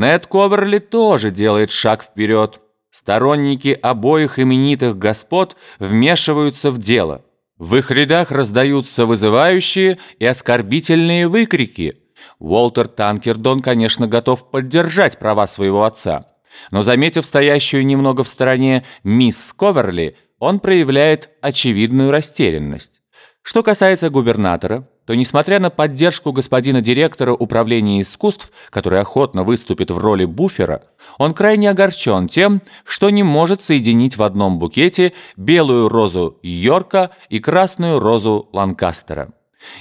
Нед Коверли тоже делает шаг вперед. Сторонники обоих именитых господ вмешиваются в дело. В их рядах раздаются вызывающие и оскорбительные выкрики. Уолтер Танкердон, конечно, готов поддержать права своего отца. Но, заметив стоящую немного в стороне мисс Коверли, он проявляет очевидную растерянность. Что касается губернатора, то, несмотря на поддержку господина директора управления искусств, который охотно выступит в роли буфера, он крайне огорчен тем, что не может соединить в одном букете белую розу Йорка и красную розу Ланкастера.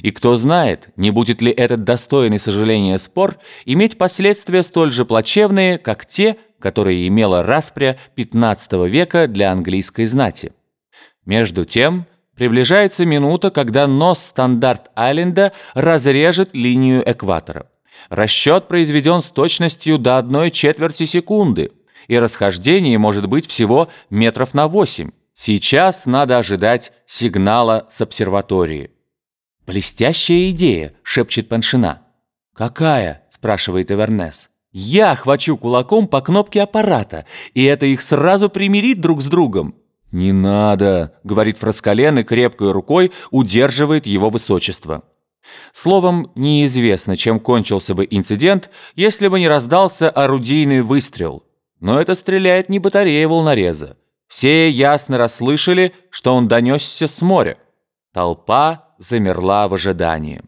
И кто знает, не будет ли этот достойный сожаления спор иметь последствия столь же плачевные, как те, которые имела распря XV века для английской знати. Между тем, приближается минута, когда нос стандарт-айленда разрежет линию экватора. Расчет произведен с точностью до одной четверти секунды, и расхождение может быть всего метров на 8. Сейчас надо ожидать сигнала с обсерватории. «Блестящая идея», — шепчет Паншина. «Какая?» — спрашивает Эвернес. «Я хвачу кулаком по кнопке аппарата, и это их сразу примирит друг с другом». «Не надо», — говорит Фраскален и крепкой рукой удерживает его высочество. Словом, неизвестно, чем кончился бы инцидент, если бы не раздался орудийный выстрел. Но это стреляет не батарея волнореза. Все ясно расслышали, что он донесся с моря. Толпа замерла в ожидании.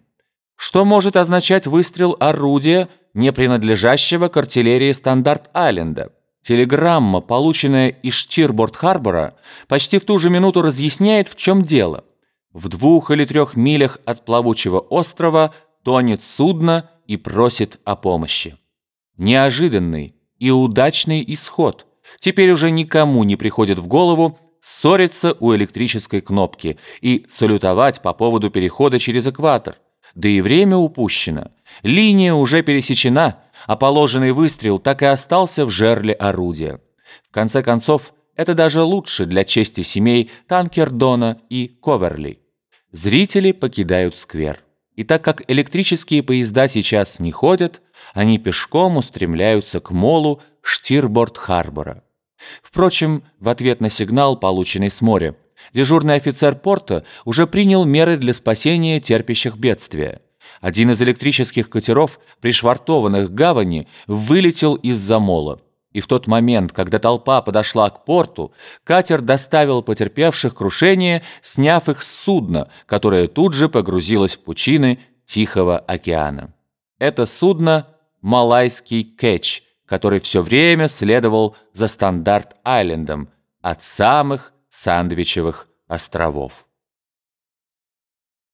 Что может означать выстрел орудия, не принадлежащего к артиллерии Стандарт-Айленда? Телеграмма, полученная из Штирборд-Харбора, почти в ту же минуту разъясняет, в чем дело. В двух или трех милях от плавучего острова тонет судно и просит о помощи. Неожиданный и удачный исход. Теперь уже никому не приходит в голову, ссориться у электрической кнопки и салютовать по поводу перехода через экватор. Да и время упущено. Линия уже пересечена, а положенный выстрел так и остался в жерле орудия. В конце концов, это даже лучше для чести семей Танкердона и Коверли. Зрители покидают сквер. И так как электрические поезда сейчас не ходят, они пешком устремляются к молу Штирборд-Харбора. Впрочем, в ответ на сигнал, полученный с моря, дежурный офицер порта уже принял меры для спасения терпящих бедствия. Один из электрических катеров, пришвартованных к гавани, вылетел из-за мола. И в тот момент, когда толпа подошла к порту, катер доставил потерпевших крушение, сняв их с судна, которое тут же погрузилось в пучины Тихого океана. Это судно – Малайский кетч – который все время следовал за Стандарт-Айлендом от самых Сандвичевых островов.